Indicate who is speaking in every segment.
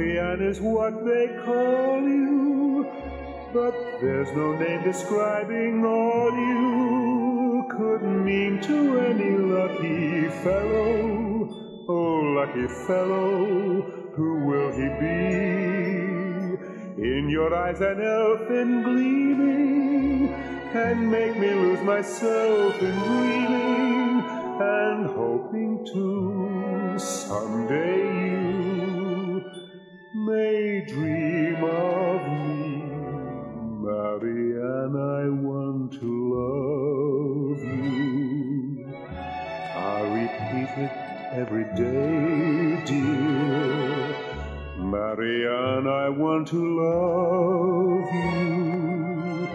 Speaker 1: Marianne is what they call you, but there's no name describing all you could mean to any lucky fellow. Oh, lucky fellow, who will he be? In your eyes, an elfin gleaming can make me lose myself in dreaming and hoping to someday you may dream of me. Marianne, I want to love you. I'll repeat it every day, dear. Marianne, I want to love you.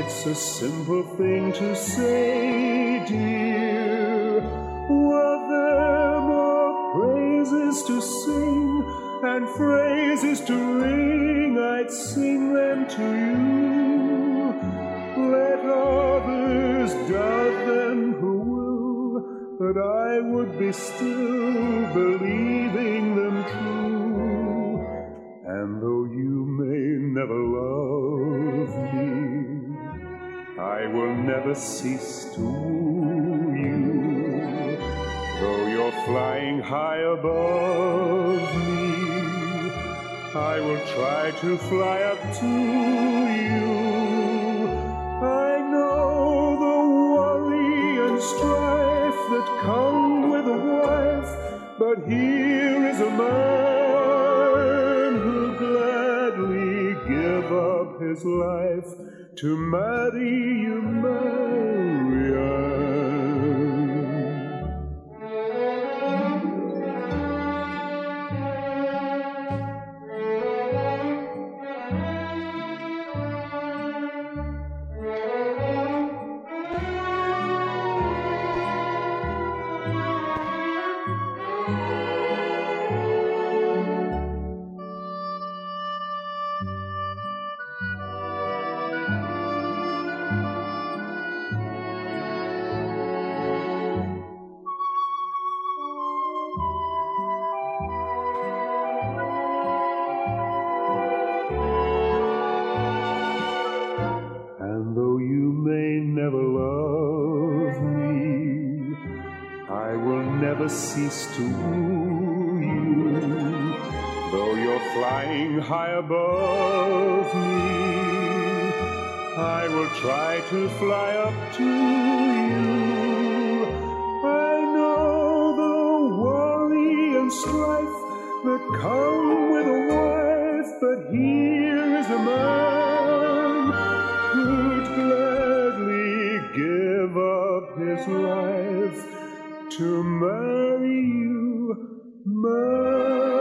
Speaker 1: It's a simple thing to say, dear. Were there more praises to sing and phrases to ring, I'd sing them to you. Let others doubt them who will, but I would be still believing them true. And though you may never love me, I will never cease to woo you. Though you're flying high above me, I will try to fly up to you. I know the worry and strife that come with a wife, but here is a man who'll gladly give up his life to marry you, Marianne. Never cease to woo you. Though you're flying high above me, I will try to fly up to you. I know the worry and strife that come with a wife, but here is a man who'd gladly give up his life to marry you, Marianne.